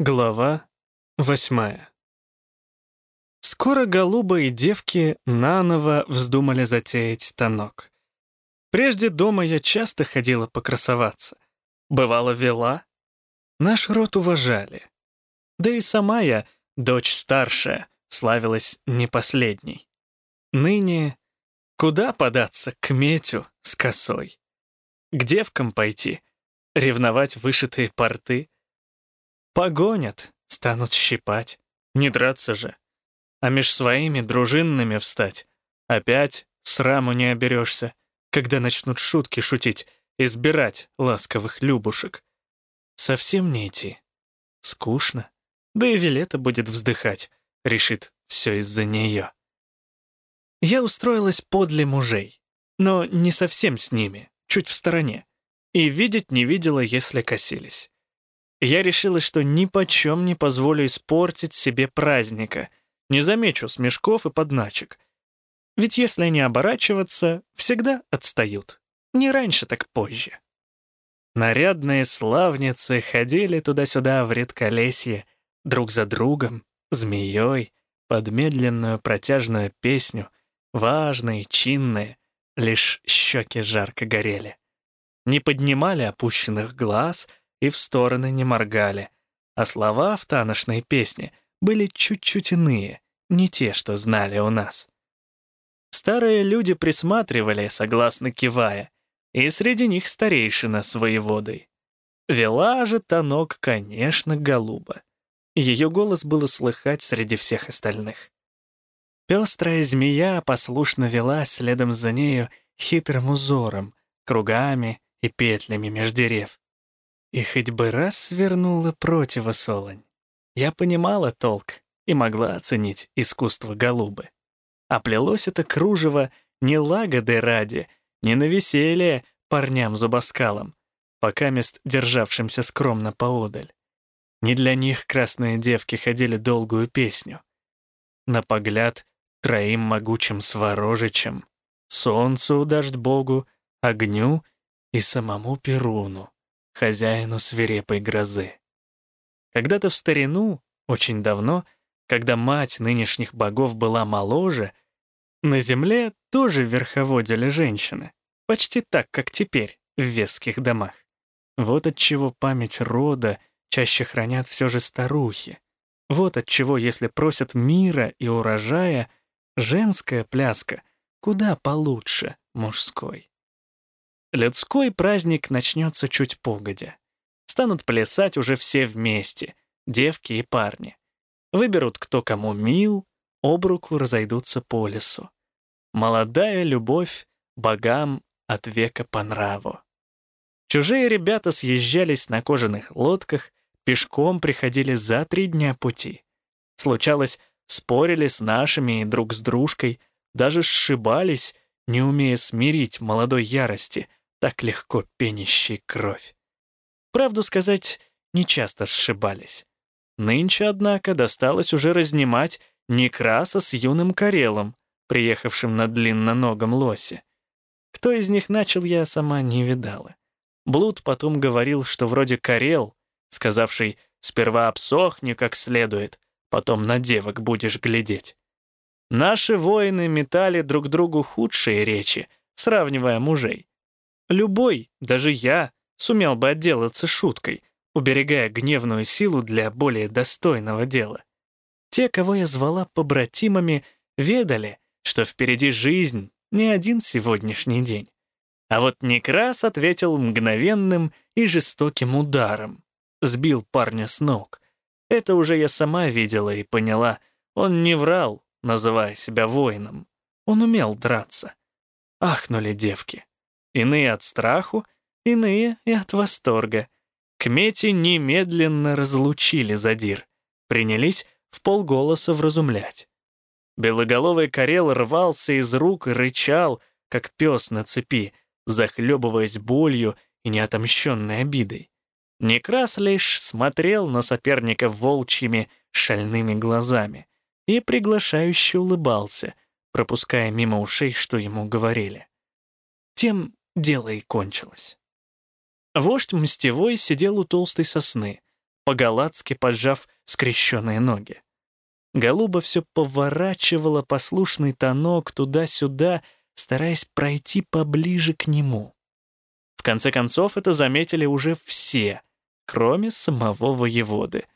Глава восьмая Скоро голуба и девки наново вздумали затеять танок. Прежде дома я часто ходила покрасоваться. Бывало, вела. Наш род уважали. Да и сама я, дочь старшая, славилась не последней. Ныне куда податься к метю с косой? К девкам пойти, ревновать вышитые порты — Погонят, станут щипать. Не драться же. А меж своими дружинными встать. Опять сраму не оберешься, когда начнут шутки шутить, избирать ласковых любушек. Совсем не идти. Скучно. Да и Вилета будет вздыхать, решит все из-за нее. Я устроилась подле мужей, но не совсем с ними, чуть в стороне, и видеть не видела, если косились я решила, что ни почем не позволю испортить себе праздника, не замечу смешков и подначек. Ведь если не оборачиваться, всегда отстают. Не раньше, так позже. Нарядные славницы ходили туда-сюда в редколесье, друг за другом, змеей, под медленную протяжную песню, важные, чинные, лишь щеки жарко горели. Не поднимали опущенных глаз — и в стороны не моргали, а слова в таношной песне были чуть-чуть иные, не те, что знали у нас. Старые люди присматривали, согласно кивая, и среди них старейшина с воеводой. Вела же Танок, конечно, голуба. Ее голос было слыхать среди всех остальных. Пестрая змея послушно вела следом за нею хитрым узором, кругами и петлями меж дерев. И хоть бы раз свернула противосолонь. Я понимала толк и могла оценить искусство голубы. А плелось это кружево не лагоды ради, не на веселье парням-зубоскалам, пока мест державшимся скромно поодаль. Не для них красные девки ходили долгую песню. На погляд троим могучим сворожичам, солнцу, дождь богу, огню и самому Перуну хозяину свирепой грозы. Когда-то в старину, очень давно, когда мать нынешних богов была моложе, на земле тоже верховодили женщины, почти так, как теперь в веских домах. Вот отчего память рода чаще хранят все же старухи. Вот отчего, если просят мира и урожая, женская пляска куда получше мужской. Людской праздник начнется чуть погодя. Станут плясать уже все вместе, девки и парни. Выберут, кто кому мил, об руку разойдутся по лесу. Молодая любовь богам от века по нраву. Чужие ребята съезжались на кожаных лодках, пешком приходили за три дня пути. Случалось, спорили с нашими и друг с дружкой, даже сшибались, не умея смирить молодой ярости — так легко пенящей кровь. Правду сказать, нечасто сшибались. Нынче, однако, досталось уже разнимать Некраса с юным Карелом, приехавшим на длинноногом лосе. Кто из них начал, я сама не видала. Блуд потом говорил, что вроде Карел, сказавший «сперва обсохни как следует, потом на девок будешь глядеть». Наши воины метали друг другу худшие речи, сравнивая мужей. Любой, даже я, сумел бы отделаться шуткой, уберегая гневную силу для более достойного дела. Те, кого я звала побратимами, ведали, что впереди жизнь не один сегодняшний день. А вот Некрас ответил мгновенным и жестоким ударом. Сбил парня с ног. Это уже я сама видела и поняла. Он не врал, называя себя воином. Он умел драться. Ахнули девки. Иные от страху, иные и от восторга. Кмети немедленно разлучили задир. Принялись в полголоса вразумлять. Белоголовый карел рвался из рук и рычал, как пес на цепи, захлебываясь болью и неотомщенной обидой. Некрас лишь смотрел на соперника волчьими шальными глазами и приглашающе улыбался, пропуская мимо ушей, что ему говорили. Тем дело и кончилось. Вождь мстевой сидел у толстой сосны, по-галатски поджав скрещенные ноги. Голуба все поворачивала послушный тонок туда-сюда, стараясь пройти поближе к нему. В конце концов, это заметили уже все, кроме самого воеводы.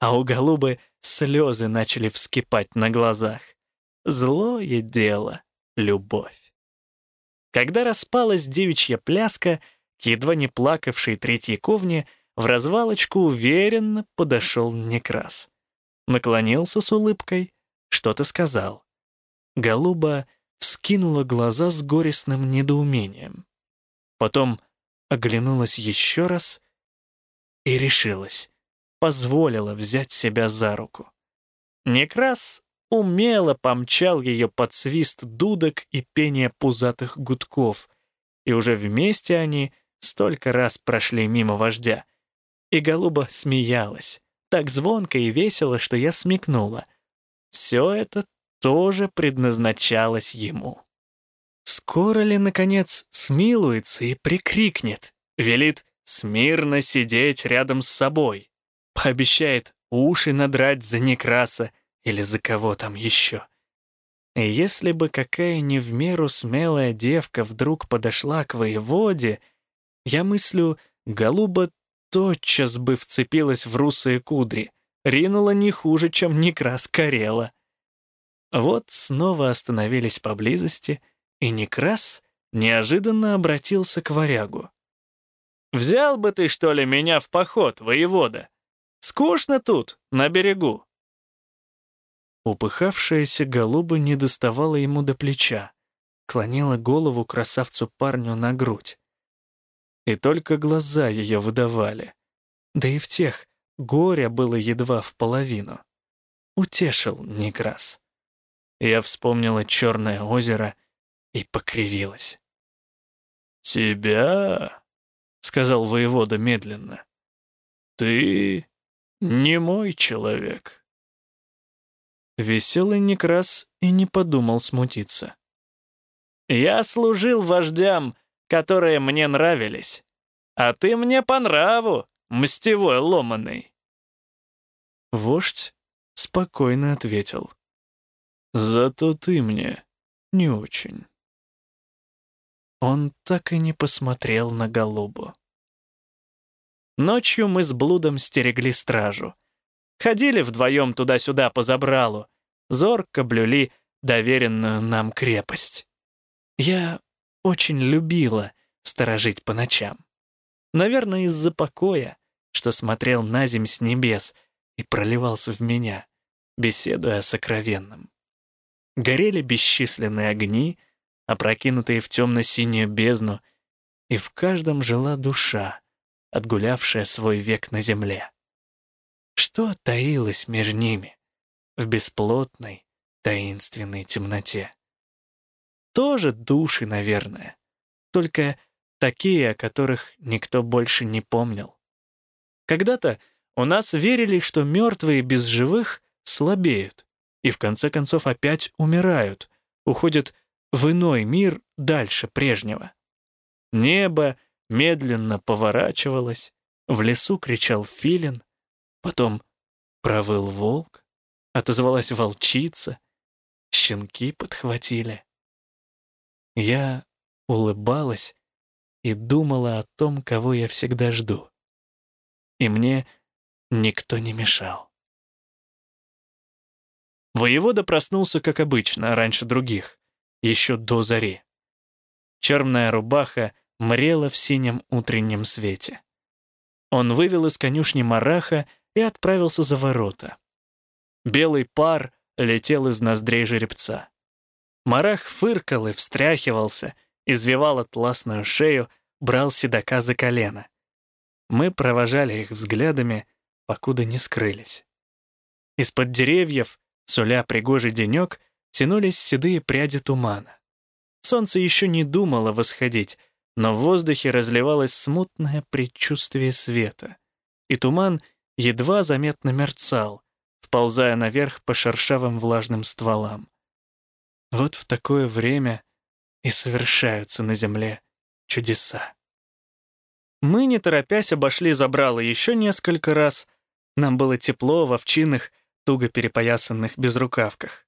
А у голубы слезы начали вскипать на глазах. Злое дело — любовь. Когда распалась девичья пляска, к едва не плакавшей Третьяковне в развалочку уверенно подошел Некрас. Наклонился с улыбкой, что-то сказал. Голуба вскинула глаза с горестным недоумением. Потом оглянулась еще раз и решилась, позволила взять себя за руку. Некрас умело помчал ее под свист дудок и пение пузатых гудков, и уже вместе они столько раз прошли мимо вождя. И голуба смеялась, так звонко и весело, что я смекнула. Все это тоже предназначалось ему. Скоро ли, наконец, смилуется и прикрикнет, велит смирно сидеть рядом с собой, пообещает уши надрать за Некраса или за кого там еще. И если бы какая не в меру смелая девка вдруг подошла к воеводе, я мыслю, голуба тотчас бы вцепилась в русые кудри, ринула не хуже, чем Некрас Карела. Вот снова остановились поблизости, и Некрас неожиданно обратился к варягу. «Взял бы ты, что ли, меня в поход, воевода? Скучно тут, на берегу». Упыхавшаяся голуба не доставала ему до плеча, клонила голову красавцу-парню на грудь и только глаза ее выдавали. Да и в тех горя было едва в половину. Утешил Некрас. Я вспомнила черное озеро и покривилась. «Тебя?» — сказал воевода медленно. «Ты не мой человек». Веселый Некрас и не подумал смутиться. «Я служил вождям которые мне нравились. А ты мне по нраву, мстевой ломаный. Вождь спокойно ответил. Зато ты мне не очень. Он так и не посмотрел на голубу. Ночью мы с блудом стерегли стражу. Ходили вдвоем туда-сюда по забралу, зорко блюли доверенную нам крепость. Я очень любила сторожить по ночам. Наверное, из-за покоя, что смотрел на земь с небес и проливался в меня, беседуя о сокровенном. Горели бесчисленные огни, опрокинутые в темно-синюю бездну, и в каждом жила душа, отгулявшая свой век на земле. Что таилось между ними в бесплотной, таинственной темноте? Тоже души, наверное. Только такие, о которых никто больше не помнил. Когда-то у нас верили, что мертвые без живых слабеют и в конце концов опять умирают, уходят в иной мир дальше прежнего. Небо медленно поворачивалось, в лесу кричал филин, потом провыл волк, отозвалась волчица, щенки подхватили. Я улыбалась и думала о том, кого я всегда жду. И мне никто не мешал. Воевода проснулся, как обычно, раньше других, еще до зари. Черная рубаха мрела в синем утреннем свете. Он вывел из конюшни мараха и отправился за ворота. Белый пар летел из ноздрей жеребца. Марах фыркал и встряхивался, извивал атласную шею, брал седока за колено. Мы провожали их взглядами, покуда не скрылись. Из-под деревьев, суля пригожий денек, тянулись седые пряди тумана. Солнце еще не думало восходить, но в воздухе разливалось смутное предчувствие света, и туман едва заметно мерцал, вползая наверх по шершавым влажным стволам. Вот в такое время и совершаются на земле чудеса. Мы, не торопясь, обошли забрало еще несколько раз, Нам было тепло в овчинных, туго перепоясанных безрукавках.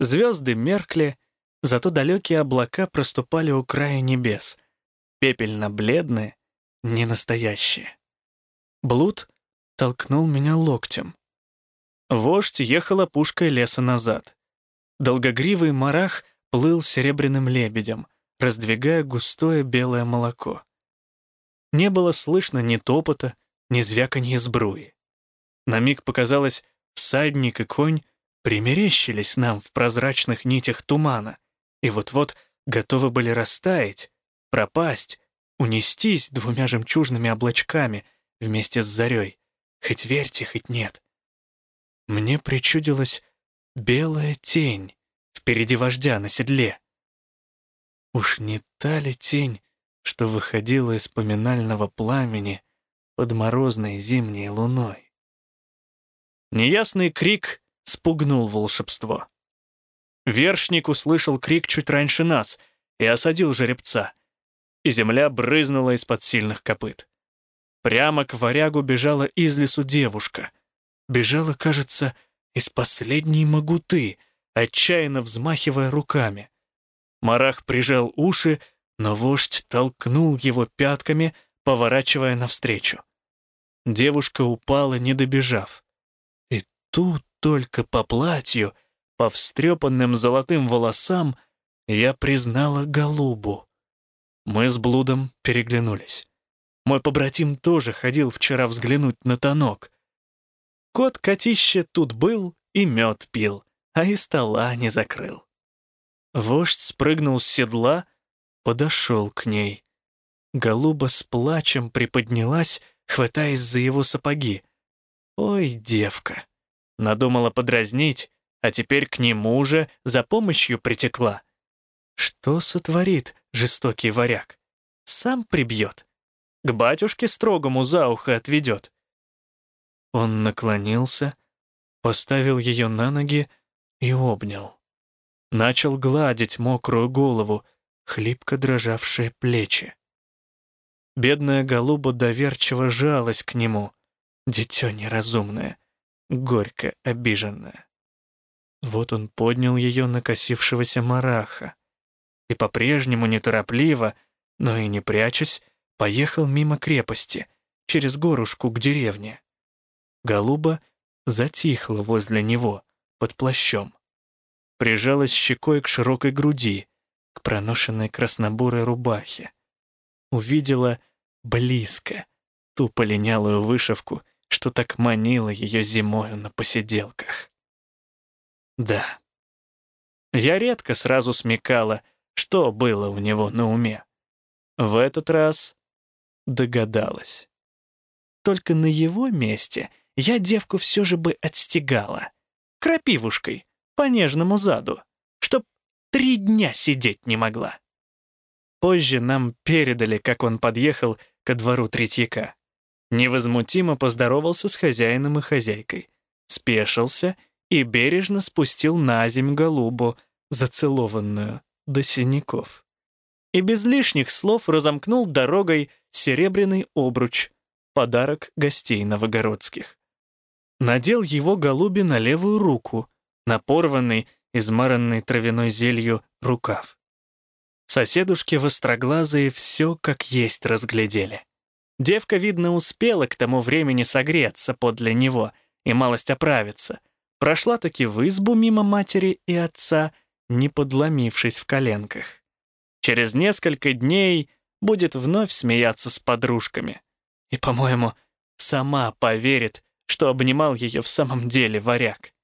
Звезды меркли, зато далекие облака проступали у края небес, пепельно-бледные, ненастоящие. Блуд толкнул меня локтем. Вождь ехал опушкой леса назад. Долгогривый марах плыл серебряным лебедем, раздвигая густое белое молоко. Не было слышно ни топота, ни звяканья сбруи. На миг показалось, всадник и конь примерещились нам в прозрачных нитях тумана и вот-вот готовы были растаять, пропасть, унестись двумя жемчужными облачками вместе с зарей, хоть верьте, хоть нет. Мне причудилась белая тень впереди вождя на седле. Уж не та ли тень, что выходила из поминального пламени под морозной зимней луной? Неясный крик спугнул волшебство. Вершник услышал крик чуть раньше нас и осадил жеребца, и земля брызнула из-под сильных копыт. Прямо к варягу бежала из лесу девушка. Бежала, кажется, из последней могуты, отчаянно взмахивая руками. Марах прижал уши, но вождь толкнул его пятками, поворачивая навстречу. Девушка упала, не добежав. И тут только по платью, по встрепанным золотым волосам, я признала голубу. Мы с блудом переглянулись. Мой побратим тоже ходил вчера взглянуть на тонок. Кот котище тут был и мед пил, а и стола не закрыл. Вождь спрыгнул с седла, подошел к ней. Голуба с плачем приподнялась, хватаясь за его сапоги. «Ой, девка!» Надумала подразнить, а теперь к нему же за помощью притекла. Что сотворит жестокий варяг? Сам прибьет. К батюшке строгому за ухо отведет. Он наклонился, поставил ее на ноги и обнял. Начал гладить мокрую голову, хлипко дрожавшие плечи. Бедная голуба доверчиво жалась к нему, дитё неразумное, горько обиженное. Вот он поднял ее накосившегося мараха и по-прежнему неторопливо, но и не прячась, поехал мимо крепости, через горушку к деревне. Голуба затихла возле него, под плащом. Прижалась щекой к широкой груди, к проношенной краснобурой рубахе. Увидела близко ту полинялую вышивку, что так манило ее зимою на посиделках. Да. Я редко сразу смекала, что было у него на уме. В этот раз догадалась. Только на его месте я девку все же бы отстегала. Крапивушкой, по нежному заду, чтоб три дня сидеть не могла. Позже нам передали, как он подъехал ко двору Третьяка. Невозмутимо поздоровался с хозяином и хозяйкой, спешился и бережно спустил на земь голубу, зацелованную до синяков. И без лишних слов разомкнул дорогой серебряный обруч, подарок гостей новогородских. Надел его голуби на левую руку, на порванный, измаранный травяной зелью рукав. Соседушки востроглазые все как есть разглядели. Девка, видно, успела к тому времени согреться подле него и малость оправиться — Прошла таки в избу мимо матери и отца, не подломившись в коленках. Через несколько дней будет вновь смеяться с подружками. И, по-моему, сама поверит, что обнимал ее в самом деле варяг.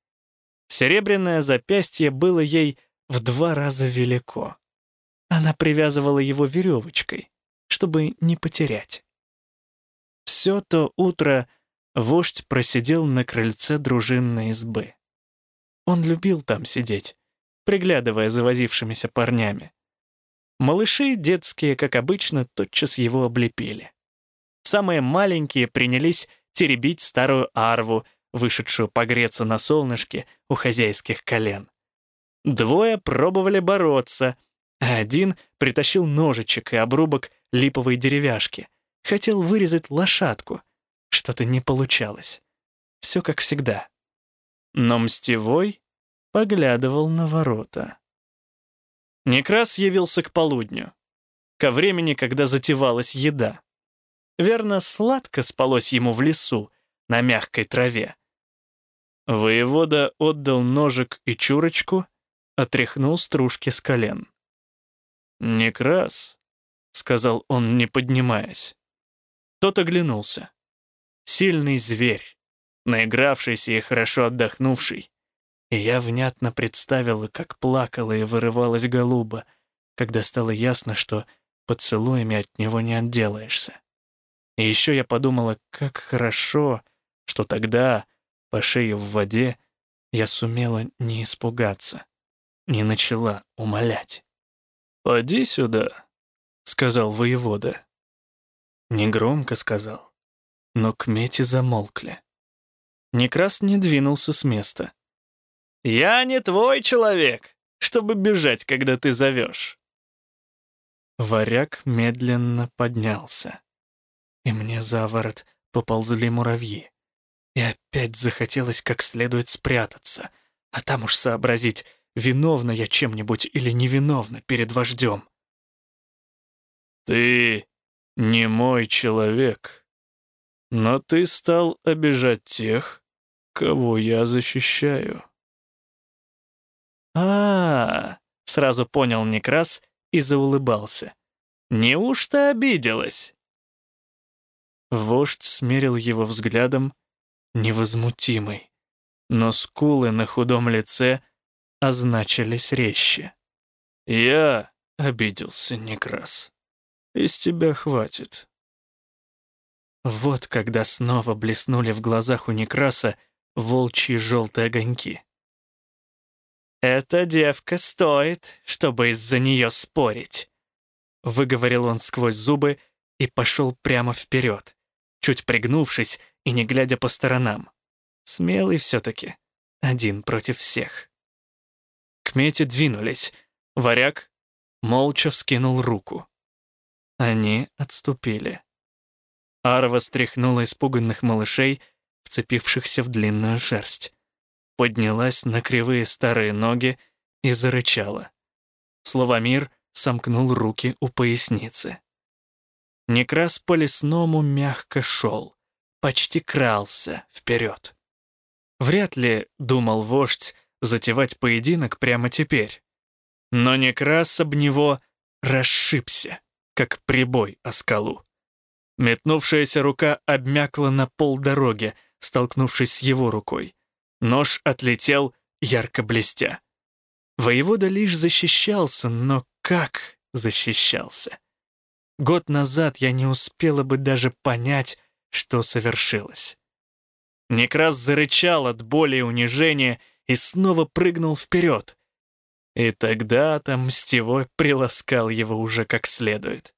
Серебряное запястье было ей в два раза велико. Она привязывала его веревочкой, чтобы не потерять. Все то утро вождь просидел на крыльце дружинной избы. Он любил там сидеть, приглядывая за возившимися парнями. Малыши детские, как обычно, тотчас его облепили. Самые маленькие принялись теребить старую арву, вышедшую погреться на солнышке у хозяйских колен. Двое пробовали бороться, а один притащил ножичек и обрубок липовой деревяшки. Хотел вырезать лошадку — что-то не получалось. все как всегда. Но Мстевой поглядывал на ворота. Некрас явился к полудню, ко времени, когда затевалась еда. Верно, сладко спалось ему в лесу, на мягкой траве. Воевода отдал ножик и чурочку, отряхнул стружки с колен. «Некрас», — сказал он, не поднимаясь. Тот оглянулся. Сильный зверь, наигравшийся и хорошо отдохнувший. И я внятно представила, как плакала и вырывалась голуба, когда стало ясно, что поцелуями от него не отделаешься. И еще я подумала, как хорошо, что тогда, по шее в воде, я сумела не испугаться, не начала умолять. «Поди сюда», — сказал воевода. Негромко сказал, но к мете замолкли. Некрас не двинулся с места. «Я не твой человек, чтобы бежать, когда ты зовешь». Варяг медленно поднялся, и мне за ворот поползли муравьи. И опять захотелось как следует спрятаться, а там уж сообразить, виновна я чем-нибудь или невиновна перед вождем. «Ты не мой человек, но ты стал обижать тех, кого я защищаю». А, сразу понял Некрас и заулыбался. «Неужто обиделась?» Вождь смерил его взглядом невозмутимый, но скулы на худом лице означились резче. «Я обиделся, Некрас. Из тебя хватит». Вот когда снова блеснули в глазах у Некраса волчьи желтые огоньки. «Эта девка стоит, чтобы из-за нее спорить», — выговорил он сквозь зубы и пошел прямо вперед, чуть пригнувшись и не глядя по сторонам. Смелый все-таки, один против всех. К мете двинулись. Варяг молча вскинул руку. Они отступили. Арва стряхнула испуганных малышей, вцепившихся в длинную шерсть. Поднялась на кривые старые ноги и зарычала. Словомир сомкнул руки у поясницы. Некрас по лесному мягко шел почти крался вперед. Вряд ли, думал вождь, затевать поединок прямо теперь. Но Некрас об него расшибся, как прибой о скалу. Метнувшаяся рука обмякла на полдороги, столкнувшись с его рукой. Нож отлетел, ярко блестя. Воевода лишь защищался, но как защищался? Год назад я не успела бы даже понять, что совершилось. Некрас зарычал от боли и унижения и снова прыгнул вперед. И тогда-то Мстевой приласкал его уже как следует.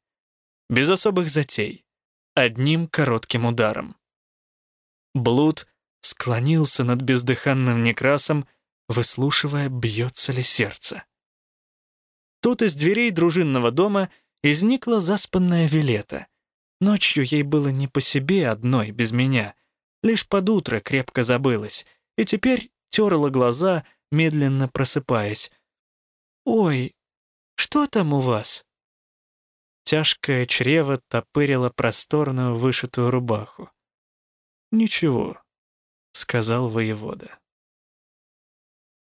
Без особых затей, одним коротким ударом. Блуд склонился над бездыханным Некрасом, выслушивая, бьется ли сердце. Тут из дверей дружинного дома изникла заспанная Вилета — Ночью ей было не по себе одной, без меня. Лишь под утро крепко забылась. И теперь терла глаза, медленно просыпаясь. «Ой, что там у вас?» Тяжкое чрево топырило просторную вышитую рубаху. «Ничего», — сказал воевода.